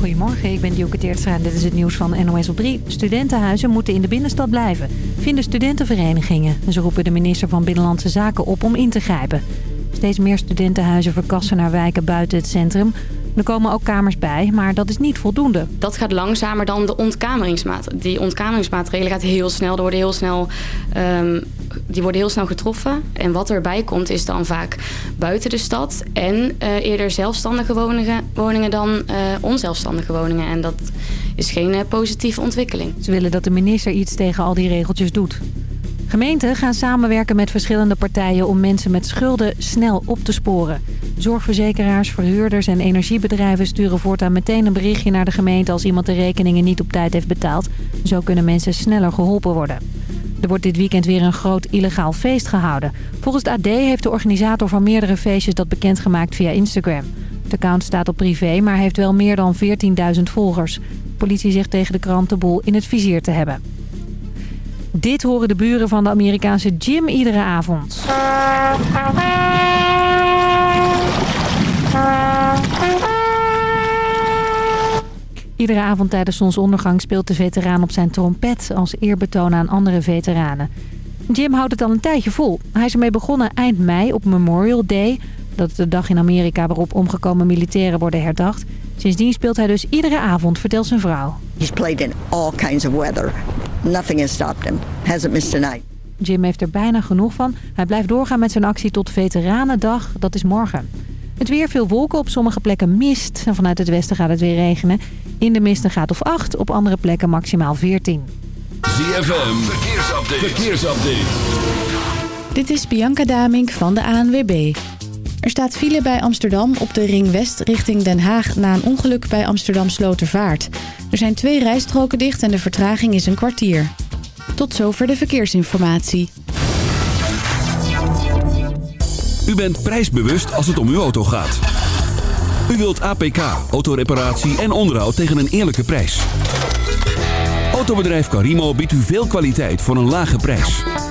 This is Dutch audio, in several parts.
Goedemorgen, ik ben Dioke Teertstra en dit is het nieuws van NOS op 3. Studentenhuizen moeten in de binnenstad blijven, vinden studentenverenigingen. Ze roepen de minister van Binnenlandse Zaken op om in te grijpen. Steeds meer studentenhuizen verkassen naar wijken buiten het centrum. Er komen ook kamers bij, maar dat is niet voldoende. Dat gaat langzamer dan de ontkameringsmaatregelen. Die ontkameringsmaatregelen gaat heel snel. Er worden heel snel, um, die worden heel snel getroffen. En wat erbij komt is dan vaak buiten de stad... en uh, eerder zelfstandige woningen, woningen dan uh, onzelfstandige woningen. En dat is geen uh, positieve ontwikkeling. Ze willen dat de minister iets tegen al die regeltjes doet. Gemeenten gaan samenwerken met verschillende partijen om mensen met schulden snel op te sporen. Zorgverzekeraars, verhuurders en energiebedrijven sturen voortaan meteen een berichtje naar de gemeente als iemand de rekeningen niet op tijd heeft betaald. Zo kunnen mensen sneller geholpen worden. Er wordt dit weekend weer een groot illegaal feest gehouden. Volgens het AD heeft de organisator van meerdere feestjes dat bekendgemaakt via Instagram. De account staat op privé, maar heeft wel meer dan 14.000 volgers. politie zegt tegen de krant de boel in het vizier te hebben. Dit horen de buren van de Amerikaanse gym iedere avond. Iedere avond tijdens zonsondergang speelt de veteraan op zijn trompet als eerbetoon aan andere veteranen. Jim houdt het al een tijdje vol. Hij is ermee begonnen eind mei op Memorial Day. Dat is de dag in Amerika waarop omgekomen militairen worden herdacht. Sindsdien speelt hij dus iedere avond, vertelt zijn vrouw. He's played in all kinds of weather. Nothing has stopped him. Hasn't missed a night. Jim heeft er bijna genoeg van. Hij blijft doorgaan met zijn actie tot Veteranendag. Dat is morgen. Het weer veel wolken, op sommige plekken mist. En vanuit het westen gaat het weer regenen. In de mist een graad of 8, op andere plekken maximaal 14. ZFM, verkeersupdate. verkeersupdate. Dit is Bianca Damink van de ANWB. Er staat file bij Amsterdam op de Ring West richting Den Haag... na een ongeluk bij Amsterdam Slotervaart. Er zijn twee rijstroken dicht en de vertraging is een kwartier. Tot zover de verkeersinformatie. U bent prijsbewust als het om uw auto gaat. U wilt APK, autoreparatie en onderhoud tegen een eerlijke prijs. Autobedrijf Carimo biedt u veel kwaliteit voor een lage prijs.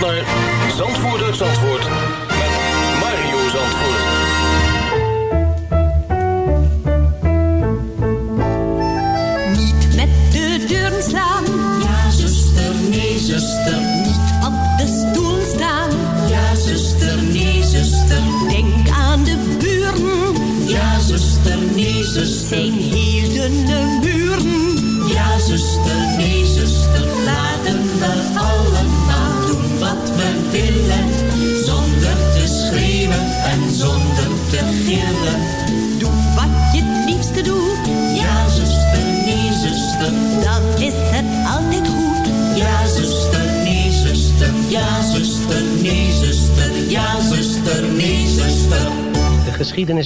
naar Zandvoort Zandvoort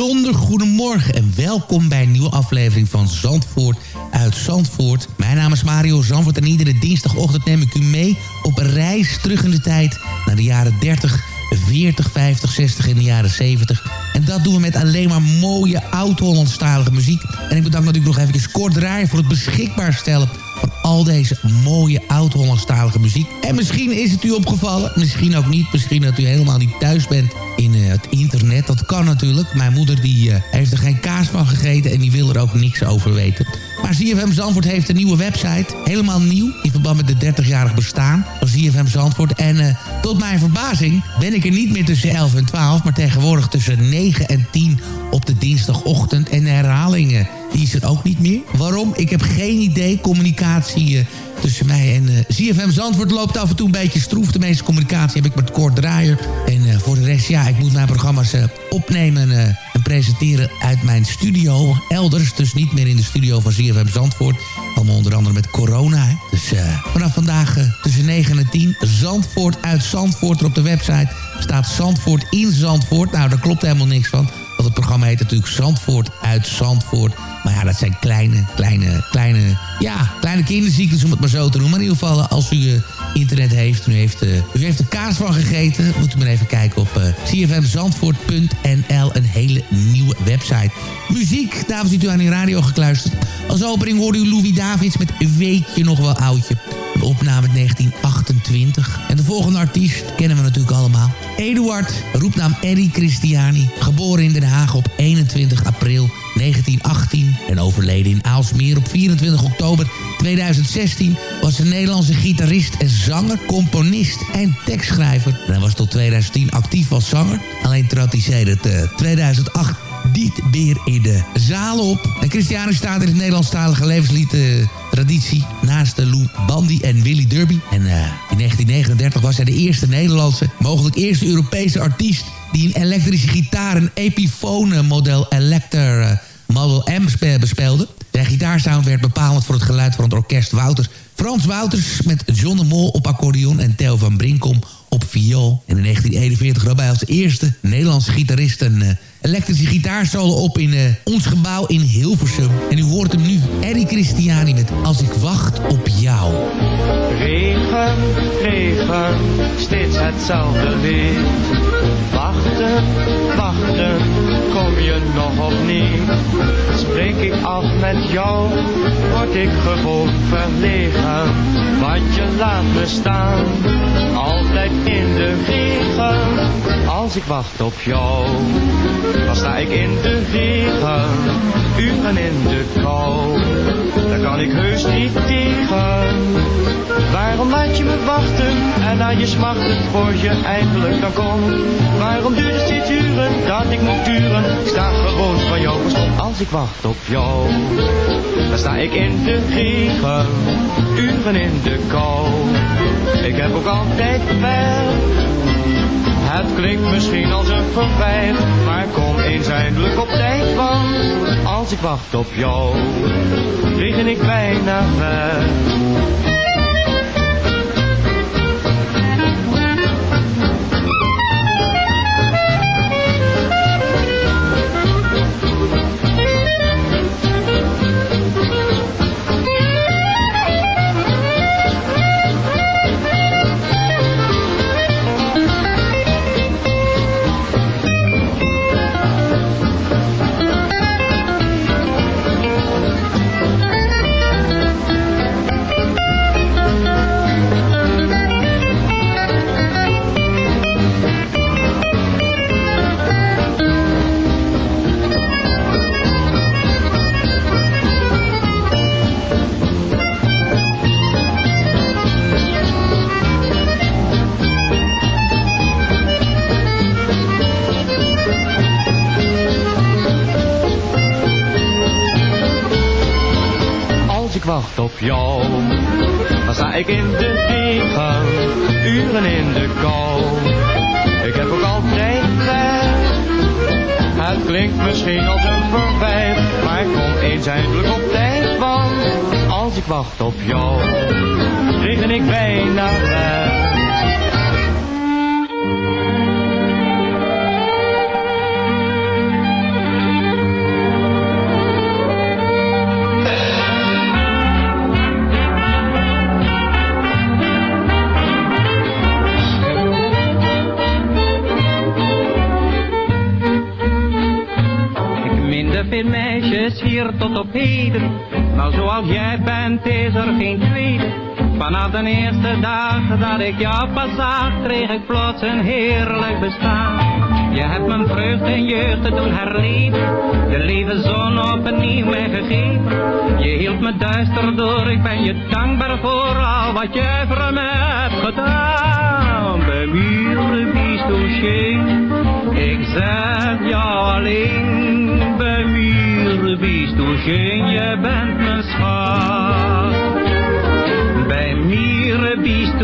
Bijzonder goedemorgen en welkom bij een nieuwe aflevering van Zandvoort uit Zandvoort. Mijn naam is Mario Zandvoort en iedere dinsdagochtend neem ik u mee op een reis terug in de tijd naar de jaren 30, 40, 50, 60 en de jaren 70. En dat doen we met alleen maar mooie oud-Hollandstalige muziek. En ik bedank natuurlijk nog even Kort Draaier voor het beschikbaar stellen al deze mooie oud-Hollandstalige muziek. En misschien is het u opgevallen, misschien ook niet. Misschien dat u helemaal niet thuis bent in eh, het internet. Dat kan natuurlijk. Mijn moeder die, eh, heeft er geen kaas van gegeten en die wil er ook niks over weten. Maar ZFM Zandvoort heeft een nieuwe website. Helemaal nieuw. In verband met de 30-jarig bestaan van ZFM Zandvoort. En eh, tot mijn verbazing ben ik er niet meer tussen 11 en 12. Maar tegenwoordig tussen 9 en 10 op de dinsdagochtend. En de herhalingen die is er ook niet meer. Waarom? Ik heb geen idee. Communicatie eh, tussen mij en uh, ZFM Zandvoort loopt af en toe een beetje stroef. De meeste communicatie heb ik met Kort Draaier. En uh, voor de rest, ja, ik moet mijn programma's opnemen en presenteren uit mijn studio. Elders, dus niet meer in de studio van ZFM Zandvoort. Allemaal onder andere met corona. Dus vanaf vandaag tussen 9 en 10. Zandvoort uit Zandvoort. Er op de website staat Zandvoort in Zandvoort. Nou, daar klopt helemaal niks van. Want het programma heet natuurlijk Zandvoort uit Zandvoort. Maar ja, dat zijn kleine, kleine, kleine, ja, kleine kinderziektes om het maar zo te noemen. Maar in ieder geval, als u uh, internet heeft, u heeft, uh, u heeft er kaas van gegeten, moet u maar even kijken op cfmzandvoort.nl. Een hele nieuwe website. Muziek, dames ziet u aan die radio gekluisterd. Als opening hoorde u Louis Davids met Weet je nog wel oudje. Een opname uit 1928. En de volgende artiest kennen we natuurlijk allemaal. Eduard, roepnaam Eddie Christiani. Geboren in Den Haag op 21 april 1918 en overleden in Aalsmeer op 24 oktober 2016... was een Nederlandse gitarist en zanger, componist en tekstschrijver. En hij was tot 2010 actief als zanger. Alleen trad hij sedert uh, 2008 niet meer in de zalen op. En Christiane staat in het Nederlandstalige levenslied... Uh, traditie naast de Lou Bandy en Willy Derby. En uh, in 1939 was hij de eerste Nederlandse, mogelijk eerste Europese artiest die een elektrische gitaar, een Epiphone model Elector eh, Model M bespeelde. De gitaarsound werd bepalend voor het geluid van het orkest Wouters. Frans Wouters met John de Mol op accordeon en Theo van Brinkom op viool. En in 1941 nam hij als eerste Nederlandse gitarist een uh, elektrische gitaarsolo op in uh, ons gebouw in Hilversum. En u hoort hem nu, Eddie Christiani met Als ik wacht op jou. Regen, regen, steeds hetzelfde weer. Wachten, wachten, kom je nog op neer? Spreek ik af met jou, word ik gewoon verlegen. Want je laat me staan, altijd in de regen. Als ik wacht op jou, dan sta ik in de regen. Uren in de kou, daar kan ik heus niet tegen. Waarom laat je me wachten en na je smachten voor je eindelijk dan komt? Waarom duurt het steeds uren dat ik moet duren? Ik sta gewoon van jou als ik wacht op jou. Dan sta ik in de regen, uren in de kou. Ik heb ook altijd pijn. Het klinkt misschien als een verwijt, maar als ik wacht op jou, regen ik bijna weg. Wacht op jou. Dan sta ik in de regen, uren in de kou. Ik heb ook altijd tijd. Het klinkt misschien als een verwijt, maar ik kom eens eindelijk op tijd. Want als ik wacht op jou, regen ik bijna weg. Meisjes hier tot op heden. Maar zoals jij bent is er geen tweede. Vanaf de eerste dag dat ik jou pas zag, kreeg ik plots een heerlijk bestaan. Je hebt mijn vreugd en jeugd te doen herleven, de leven zon opnieuw mij gegeven. Je hield me duister door, ik ben je dankbaar voor al wat jij voor me hebt gedaan. Bij du schön, ik zeg jou alleen. Bij bist je bent mijn schat. Bij mir bist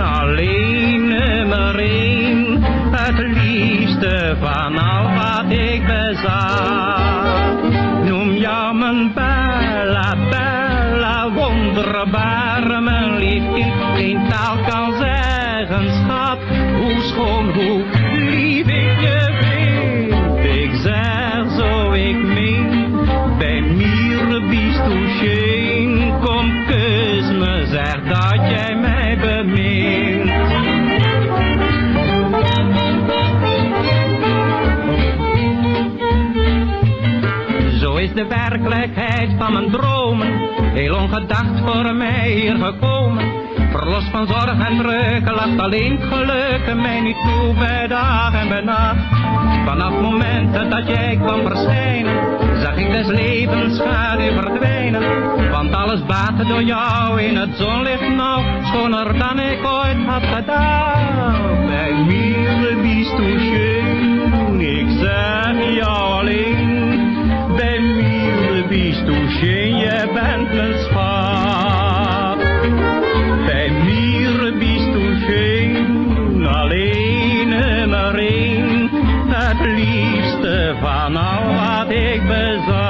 alleen maar één. Het liefste van al wat ik bezat. Noem jou mijn bella, bella, wonderbaar, mijn lief kind. Geen taal kan zeggen, schat, hoe schoon, hoe de werkelijkheid van mijn dromen, heel ongedacht voor mij hier gekomen. Verlost van zorg en druk, lacht alleen geluk mij niet toe bij dag en bij nacht. Vanaf het moment dat jij kwam verschijnen, zag ik des levens schaduw verdwijnen. Want alles baatte door jou in het zonlicht nog, schoner dan ik ooit had gedaan. Bij mir bist du schön, ik zeg jou alleen mich touché, je bent mijn schat. Bij mir bist du alleen maar één, het liefste van al wat ik bezat.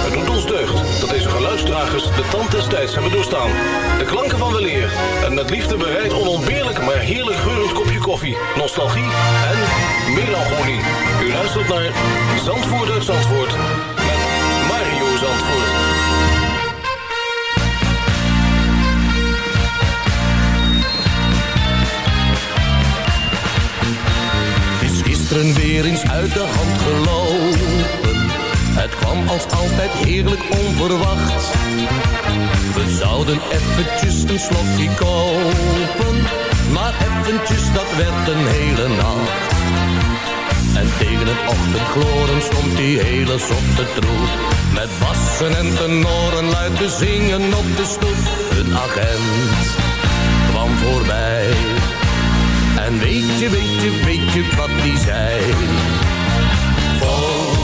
Deze geluidsdragers de tand des tijds hebben doorstaan. De klanken van weleer en met liefde bereid onontbeerlijk maar heerlijk geurend kopje koffie, nostalgie en melancholie. U luistert naar Zandvoort uit Zandvoort met Mario Zandvoort. Het is gisteren weer eens uit de hand gelopen. Het kwam als altijd heerlijk onverwacht. We zouden eventjes een slokje kopen. Maar eventjes, dat werd een hele nacht. En tegen het ochtendgloren stond die hele zotte troep. Met bassen en tenoren luid te zingen op de stoep. Een agent kwam voorbij. En weet je, weet je, weet je wat die zei?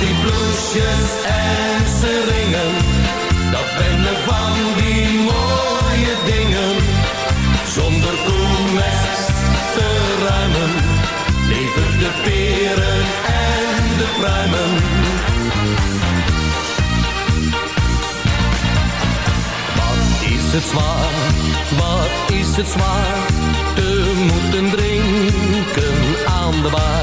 die bloesjes en seringen, dat ben er van die mooie dingen. Zonder koelmest te ruimen, leven de peren en de pruimen. Wat is het zwaar, wat is het zwaar, te moeten drinken aan de bar.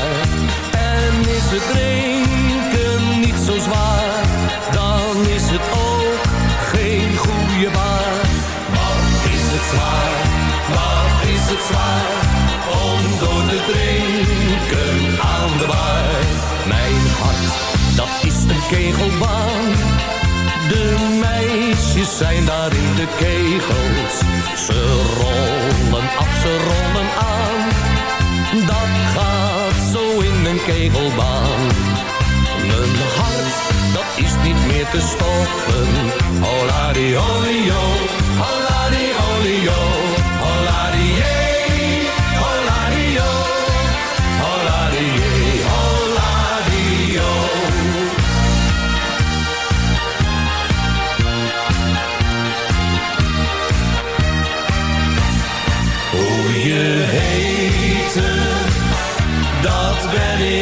Zijn daar in de kegels. Ze rollen af, ze rollen aan. Dat gaat zo in een kegelbaan. Mijn hart, dat is niet meer te stoppen. Holari, holio,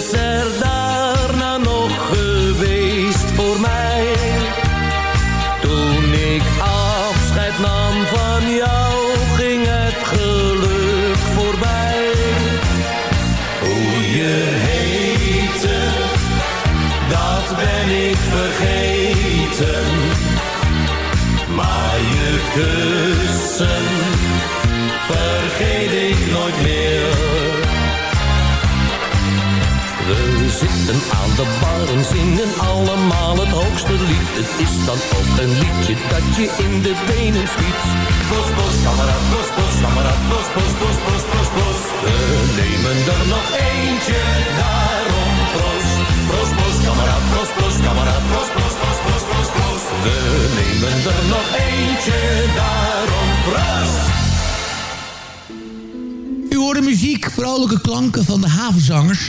Ander Zitten aan de bar en zingen allemaal het hoogste lied. Het is dan ook een liedje dat je in de benen schiet. Bos, bos, kameraad, bos, bos, kameraad, bos, bos, bos, bos, bos. We nemen er nog eentje, daarom proost. Proost, bos, kameraad, bos, bos, kameraad, bos, bos, bos, bos, bos, bos. We nemen er nog eentje, daarom proost. U hoorde muziek, vrolijke klanken van de havenzangers...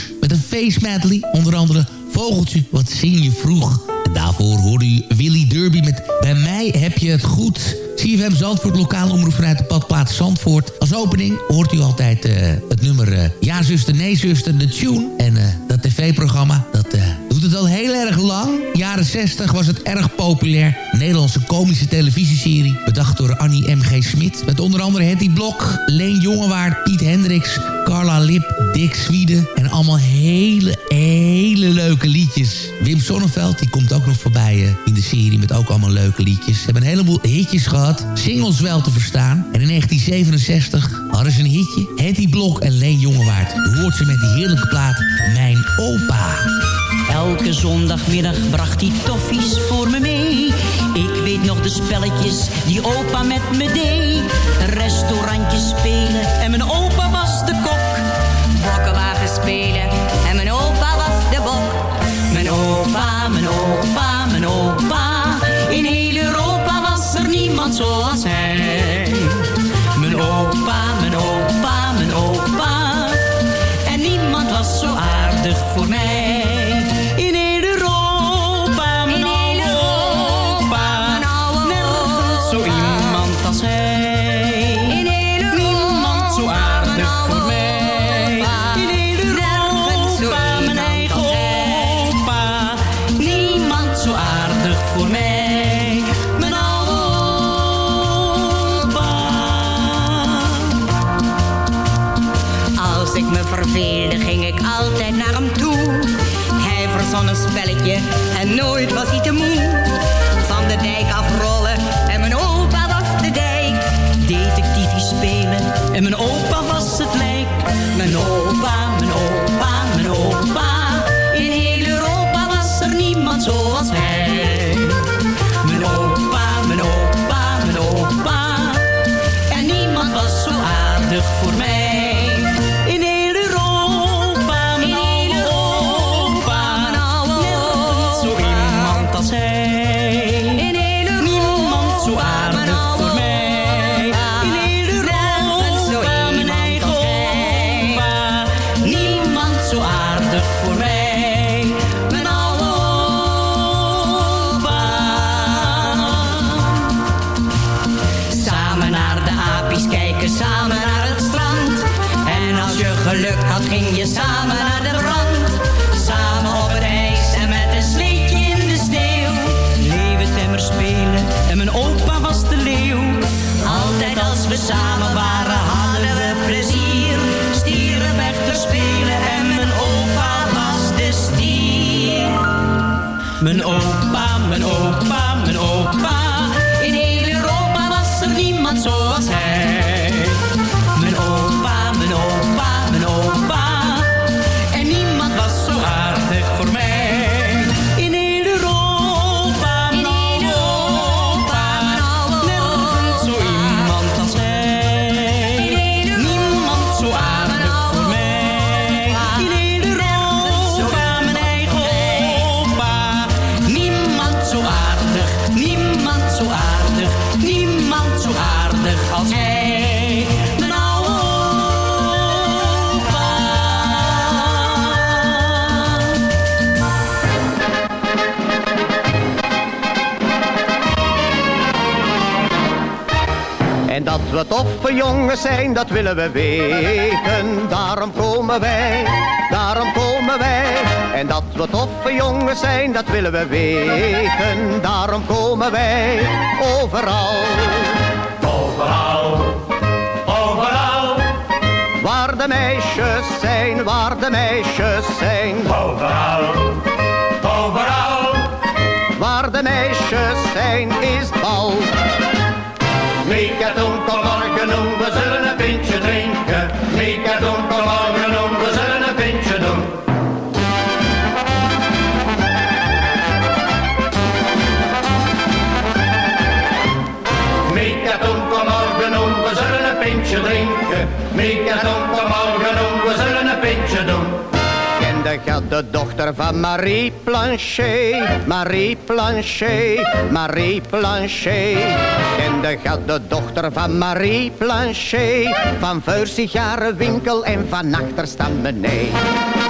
face medley, onder andere Vogeltje, wat zing je vroeg. En daarvoor hoorde u Willy Derby met Bij mij heb je het goed... CFM Zandvoort, lokale omroep vanuit de badplaats Zandvoort. Als opening hoort u altijd eh, het nummer eh, Ja zuster, nee zuster, de tune. En eh, dat tv-programma, dat doet het al heel erg lang. Jaren 60 was het erg populair. Nederlandse komische televisieserie. Bedacht door Annie M.G. Smit. Met onder andere Hetty Blok, Leen Jongewaard, Piet Hendricks... Carla Lip, Dick Zwieden. En allemaal hele, hele leuke liedjes. Wim Sonneveld, die komt ook nog voorbij eh, in de serie... met ook allemaal leuke liedjes. Ze hebben een heleboel hitjes gehad. Singles wel te verstaan. En in 1967 hadden ze een hitje. Hetty Blok en Leen Jongewaard. U hoort ze met die heerlijke plaat Mijn Opa. Elke zondagmiddag bracht hij toffies voor me mee. Ik weet nog de spelletjes die opa met me deed. Jongens zijn, dat willen we weten. Daarom komen wij, daarom komen wij. En dat we toffe jongens zijn, dat willen we weten. Daarom komen wij overal. Overal, overal. Waar de meisjes zijn, waar de meisjes zijn. Overal, overal. Waar de meisjes zijn, is doen, kom morgen doen, we zullen een pintje doen. Kom morgen doen, we zullen een pintje drinken. Morgen Kende gaat de dochter van Marie Planchet, Marie Planchet, Marie Planchet. Kende gaat de dochter van Marie Planchet, van vuur sigarenwinkel en van achterstand beneden.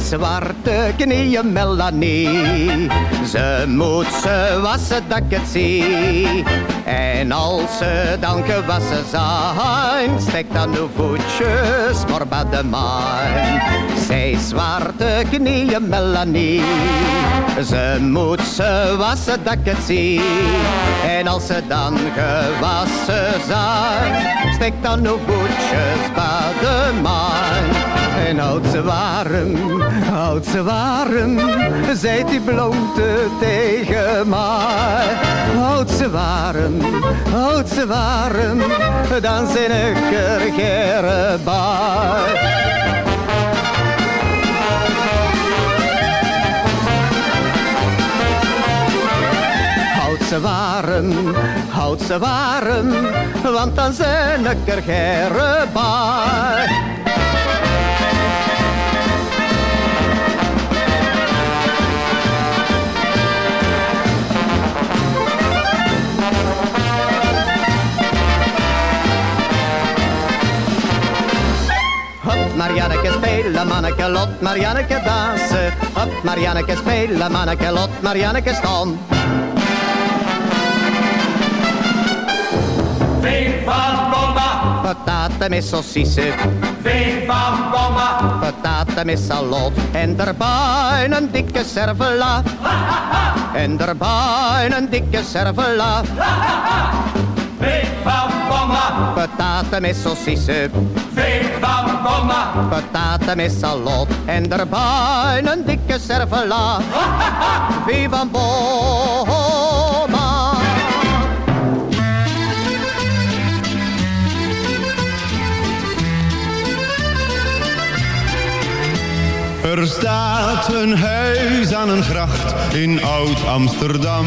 Zwarte knieën Melanie, ze moet ze wassen dat ik het zie. En als ze dan gewassen zijn, steekt dan de voetjes maar bij de maan. Zij zwarte knieën Melanie, ze moet ze wassen dat ik het zie. En als ze dan gewassen zijn, steekt dan de voetjes bij de maan. En houd ze warm, houd ze warm, zijt die blonde tegen mij. Houd ze warm, houd ze warm, dan zijn ik er. Houd ze warm, houd ze warm, want dan zijn ik er gere spelen, manneke lot, Marianneke dansen. Hop, Marianneke spelen, manneke lot, Marianneke staan. Veen van bomba, Pataten met saucissen, veen van bomba. pataten met salot. En daarbij een dikke servela. En daarbij een dikke servela. Van bomba, Pataten met saucissen, veen van pataten met salot. En daarbij een dikke servela. Viva Boma. Er staat een huis aan een gracht in Oud-Amsterdam.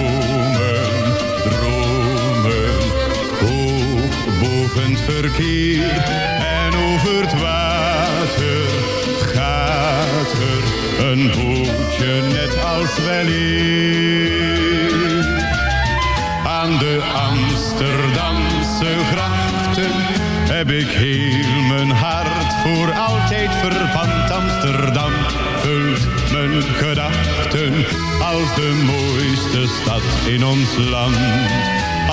verkeer. En over het water gaat er een bootje net als weleer. Aan de Amsterdamse grachten heb ik heel mijn hart voor altijd verpand. Amsterdam vult mijn gedachten als de mooiste stad in ons land.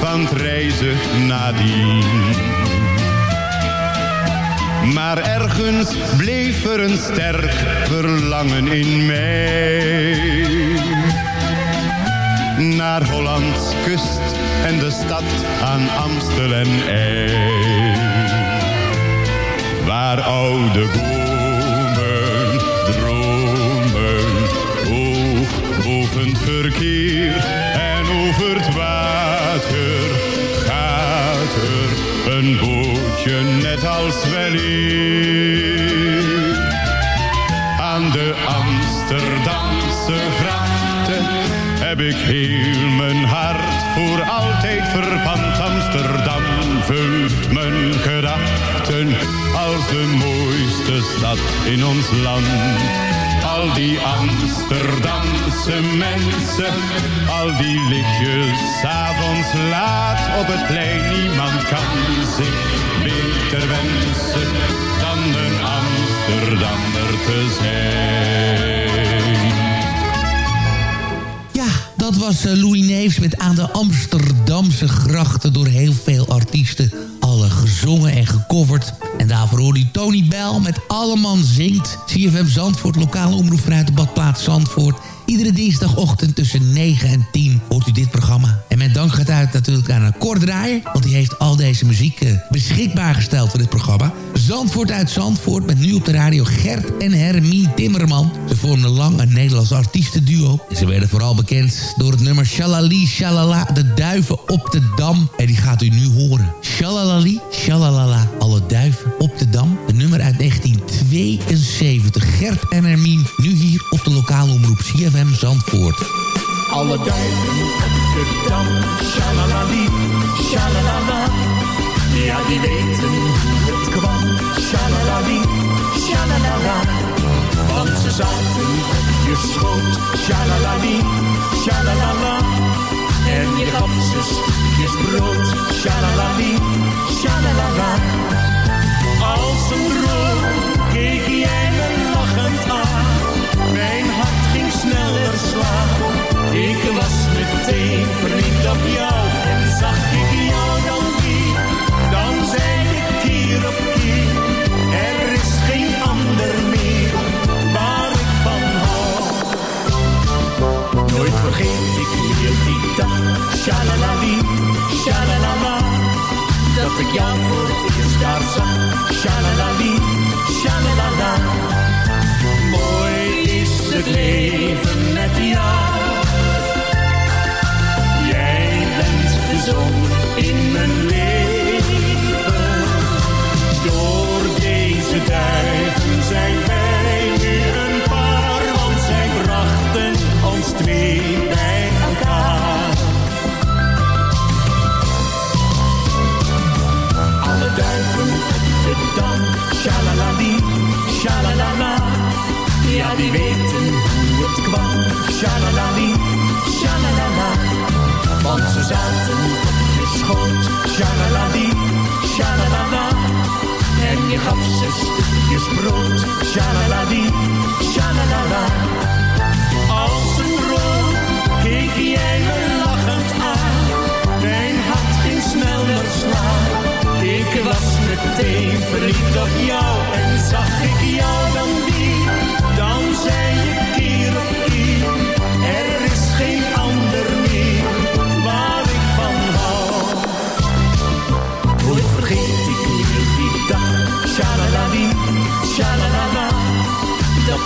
van het reizen nadien. Maar ergens bleef er een sterk verlangen in mij. Naar Hollands kust en de stad aan Amstel en IJ. waar oude bomen dromen. Hoog boven het verkeer en over het water gaat er een bootje net als weleer. Aan de Amsterdamse grachten heb ik heel mijn hart voor altijd verpand. Amsterdam vult mijn gedachten als de mooiste stad in ons land. Al die Amsterdamse mensen, al die lichtjes, avonds laat op het plein. Niemand kan zich beter wensen dan een Amsterdammer te zijn. Ja, dat was eh, Louis Neefs met aan de Amsterdamse grachten door heel veel artiesten. Alle gezongen en gecoverd. En daarvoor hoorde u Tony Bell met Alleman Zingt. CFM Zandvoort, lokale omroep vanuit de badplaats Zandvoort. Iedere dinsdagochtend tussen 9 en 10 hoort u dit programma. En mijn dank gaat uit natuurlijk aan een Kort Draaier... want die heeft al deze muziek eh, beschikbaar gesteld voor dit programma. Zandvoort uit Zandvoort met nu op de radio Gert en Hermien Timmerman. Ze vormden lang een Nederlands artiestenduo. En ze werden vooral bekend door het nummer Shalali Shalala, de duiven op de dam. En die gaat u nu horen. Shalalali Shalalala, alle duiven op de dam. Een nummer uit 1972. Gert en Hermien, nu hier op de lokale omroep CFM Zandvoort. Alle duiven de dam, shalalali, shalalala. Ja, die weten hoe het kwam, shalalali, shalalala. Want ze zaten op je schoot, shalalali, shalalala. En je gaf ze stukjes brood, shalalali, shalalala. Als een droom Ik was meteen verliefd op jou. En zag ik jou dan weer. Dan zei ik keer op keer. Er is geen ander meer waar ik van hou. Nooit vergeet ik meer die dag. Shalalali, shalalala. Dat ik jou voor het eerst daar zag. Shalalali, shalalala. Mooi is het leven met jou. Zon in mijn leven. Door deze duiven zijn wij nu een paar, want zij brachten ons twee bij elkaar. Alle duiven op de dam, shalalali, shalalala. Ja, die weten hoe het kwam, shalalali, shalalala. Want ze zaten op je schoot, shalalali, shalalala. En je gaf ze stukjes brood, shalalali, shalalala. Als een droom keek jij me lachend aan. Mijn hart ging sneller slaan. Ik was meteen verliefd op jou en zag ik jou dan weer.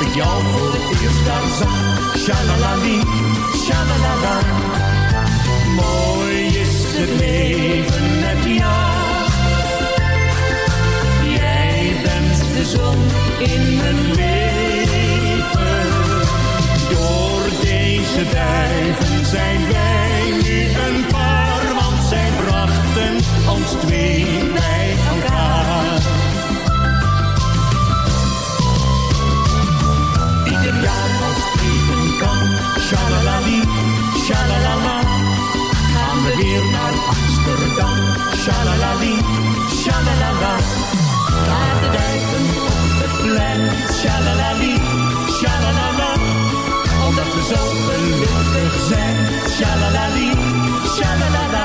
Ik jou voor het eerst daar zag, shalalali, shalalala. Mooi is het leven met jou. Jij bent de zon in mijn leven. Door deze duiven zijn wij nu een paar, want zij brachten ons twee shalalali, shalalala. Naar de duiven op het plein, shalalali, shalalala. Omdat we zo gelukkig zijn, shalalali, shalalala,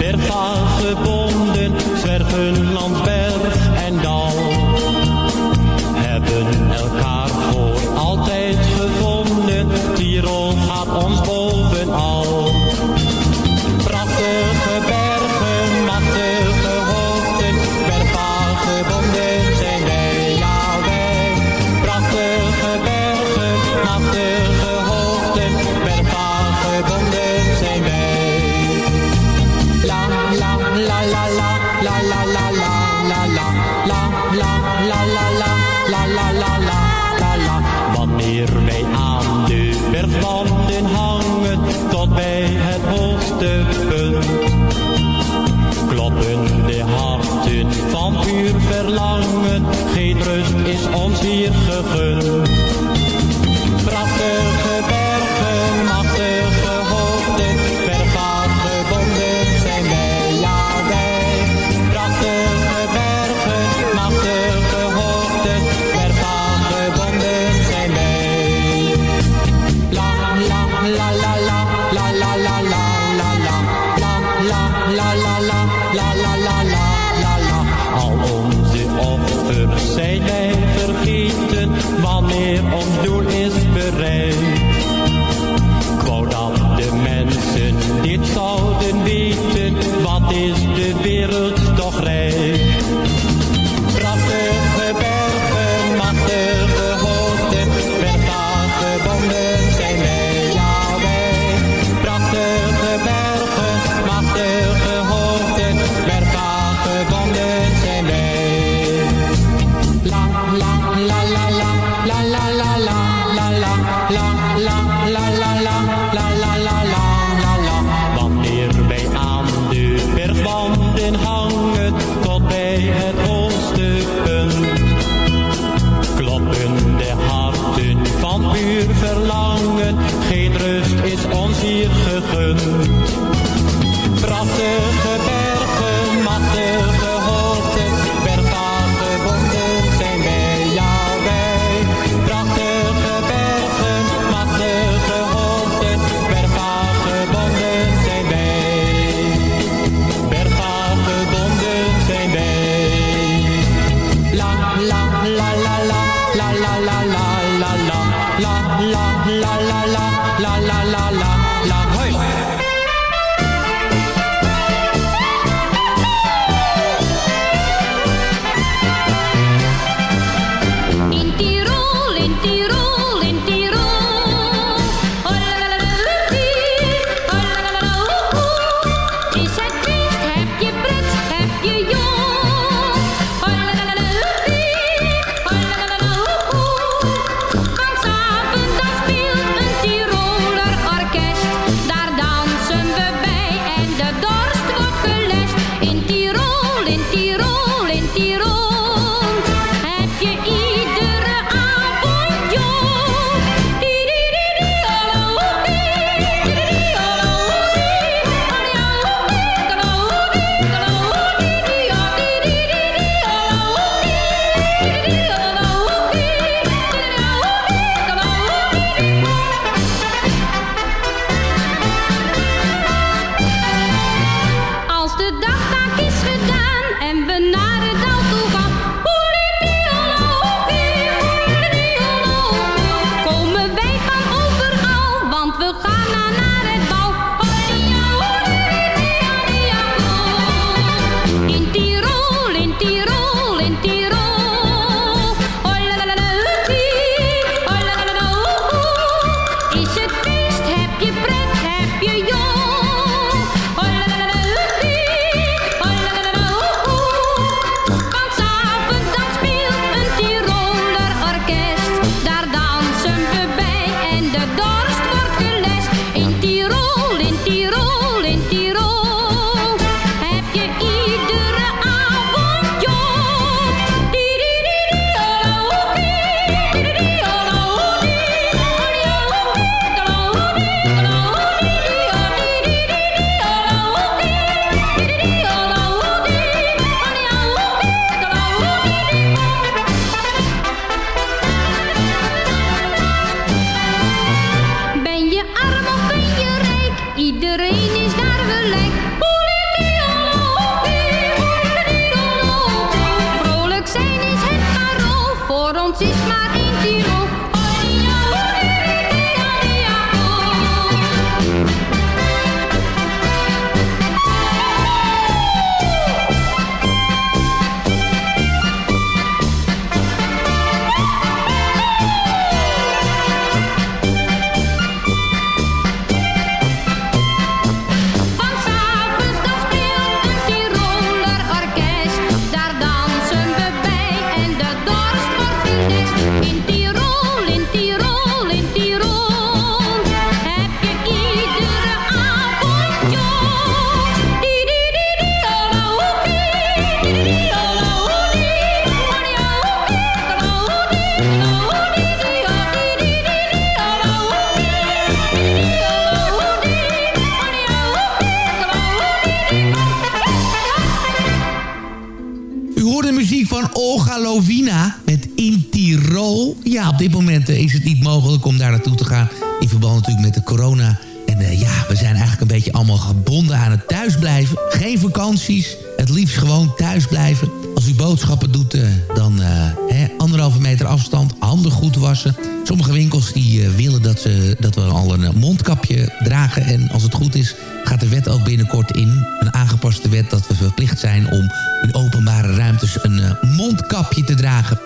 echte berggebonden, zwerven berg en dal. Hebben elkaar voor altijd gevonden, Tirol gaat ons bovenal.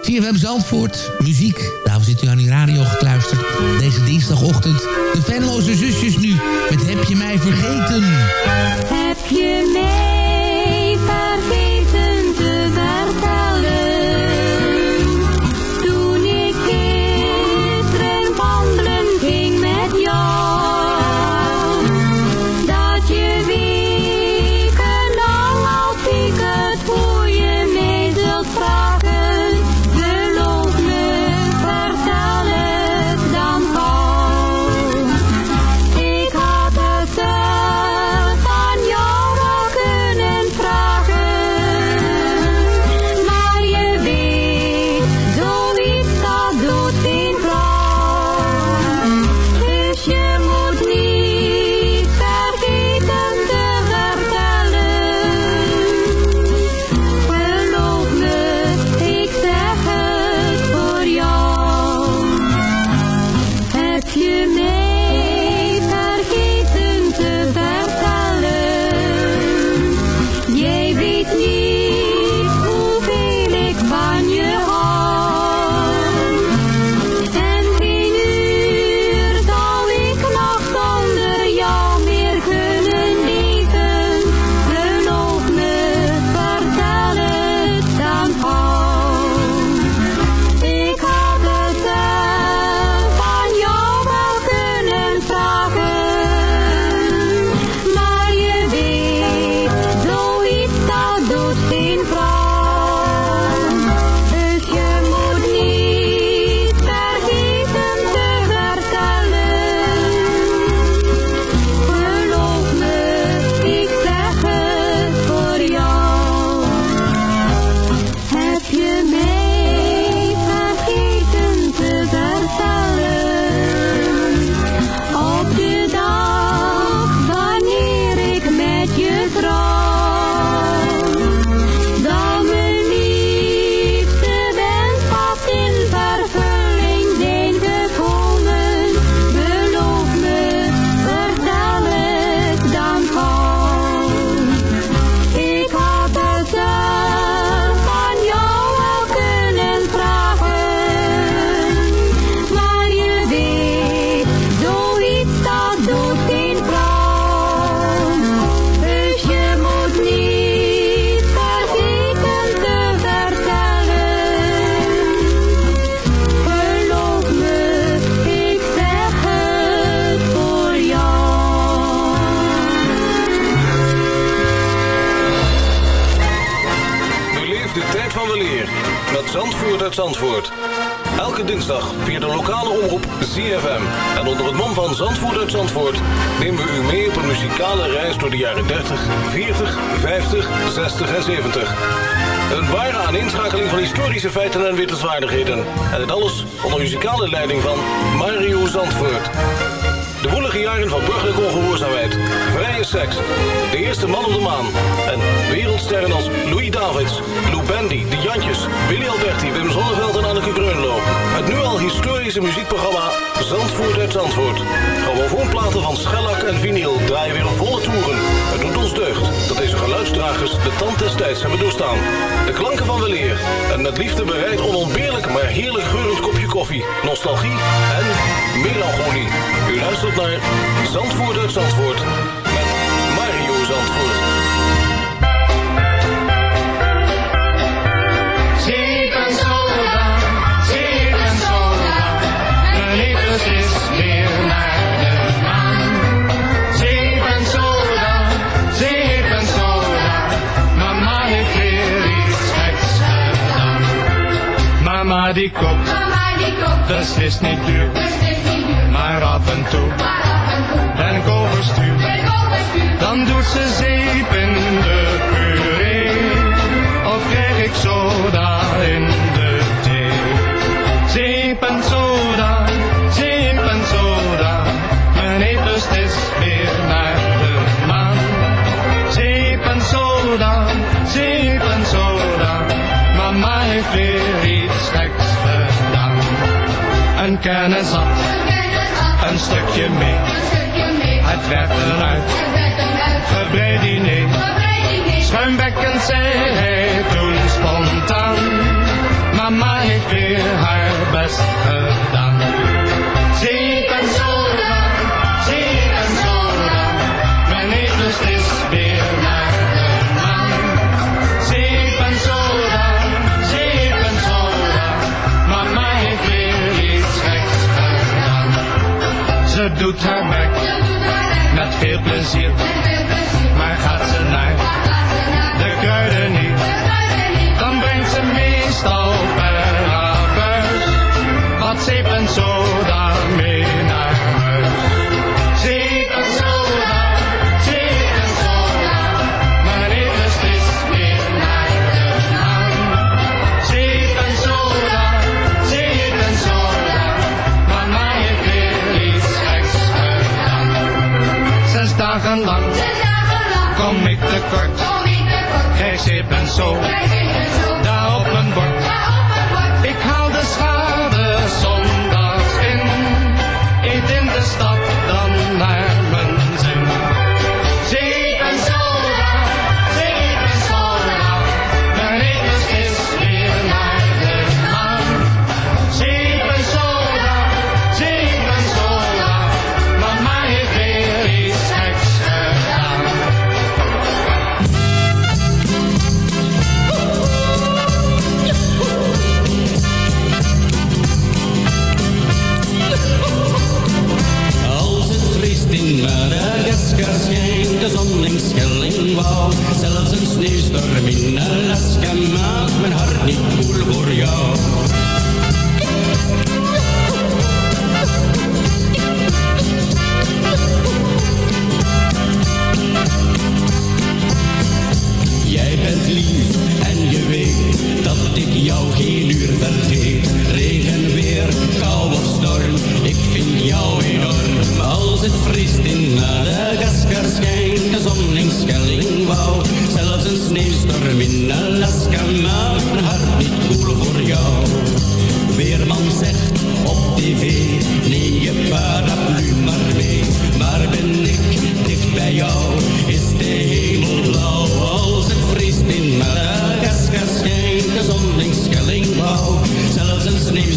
CFM Zandvoort, muziek. Daarom zit u aan die radio gekluisterd. Deze dinsdagochtend. De fanloze zusjes nu. Met Heb je mij vergeten? Heb je mij heerlijk geurend kopje koffie, nostalgie en melancholie. U luistert naar Zandvoort uit Zandvoort die maar Mama die kop, Dat is niet duur. Maar af en toe. Ben ik overstuur. Dan doet ze zeep in de stukje mee. Het werd een uit, gebreid diner. Schuimbekkend zei hij toen spontaan. Mama heeft weer haar best gedaan. Does you. Dark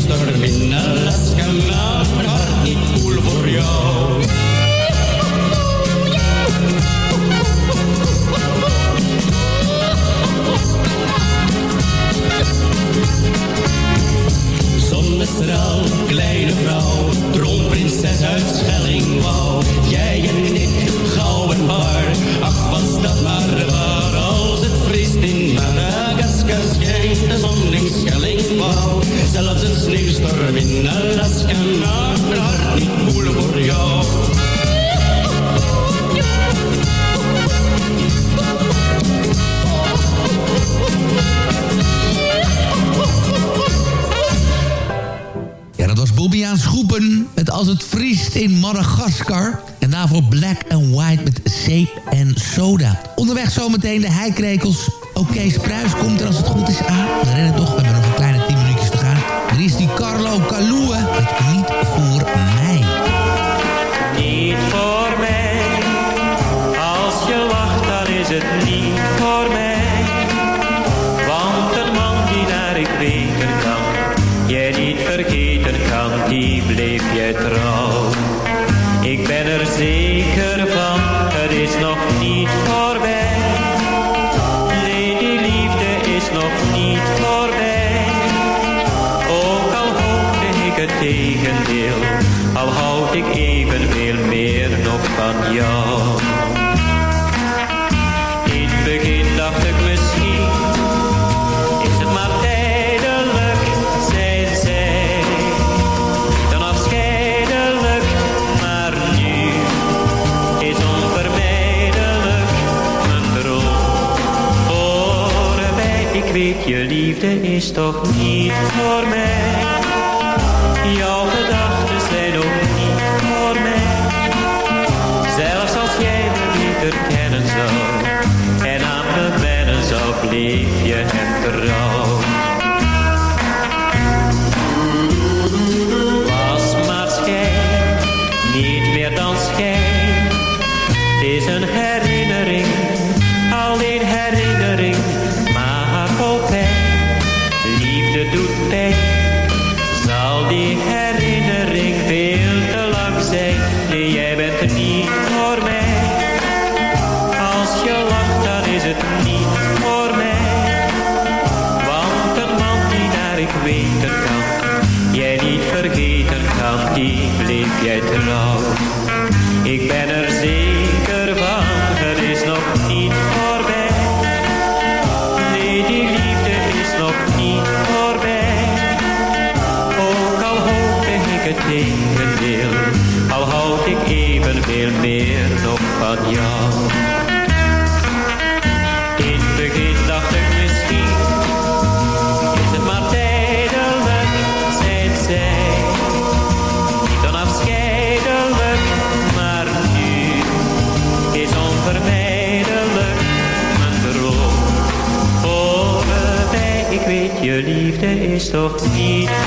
starving now. Je liefde is toch niet voor mij. Jouw gedachten zijn ook toch niet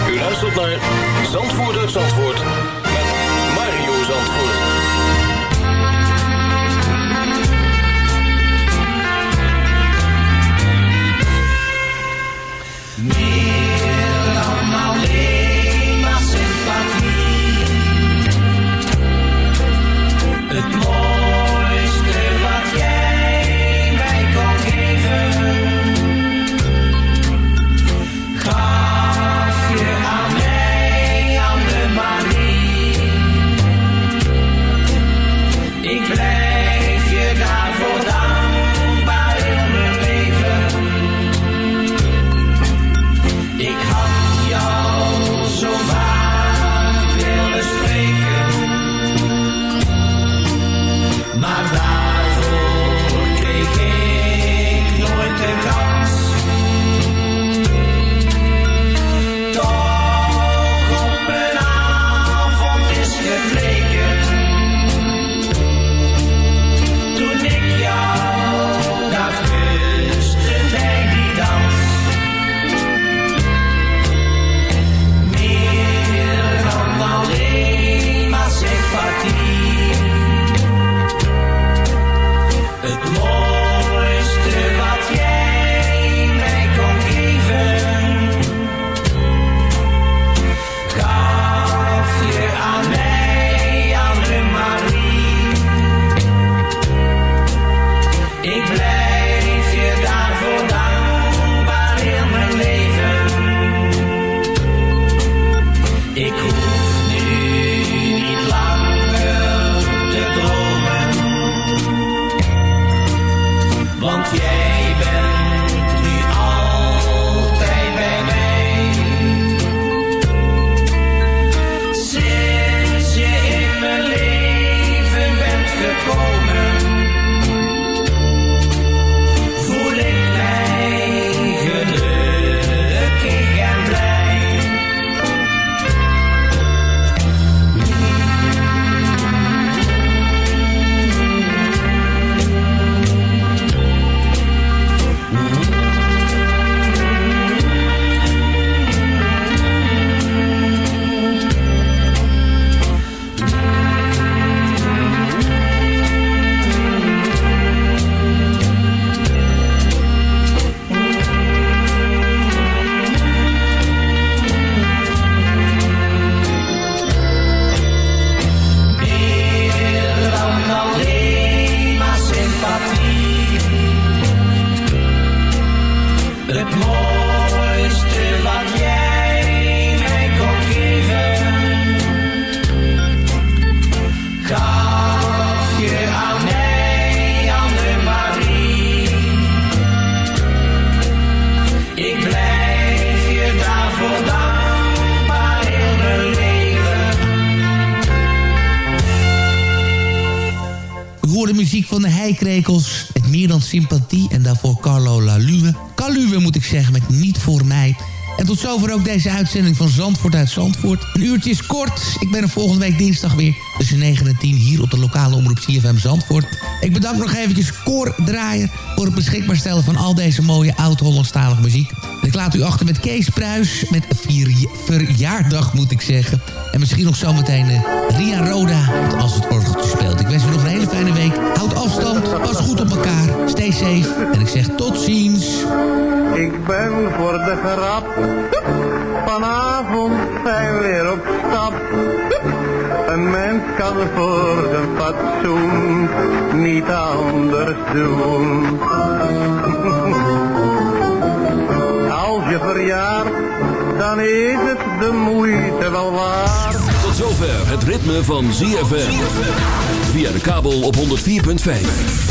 U luistert naar Zandvoort uit Zandvoort met Mario Zandvoort. Het mooiste zover ook deze uitzending van Zandvoort uit Zandvoort. Een uurtje is kort. Ik ben er volgende week dinsdag weer tussen 9 en 10 hier op de lokale omroep CFM Zandvoort. Ik bedank nog eventjes Cor Draaier voor het beschikbaar stellen van al deze mooie oud-Hollandstalige muziek. Ik laat u achter met Kees Pruis met vier verjaardag moet ik zeggen. En misschien nog zometeen uh, Ria Roda als het orgeltje speelt. Ik wens u nog een hele fijne week. Houd afstand, pas goed op elkaar, stay safe. En ik zeg tot ziens. Ik ben voor de grap, vanavond zijn we weer op stap. Een mens kan voor zijn fatsoen niet anders doen. Als je verjaart, dan is het de moeite wel waard. Tot zover het ritme van ZFM. Via de kabel op 104.5.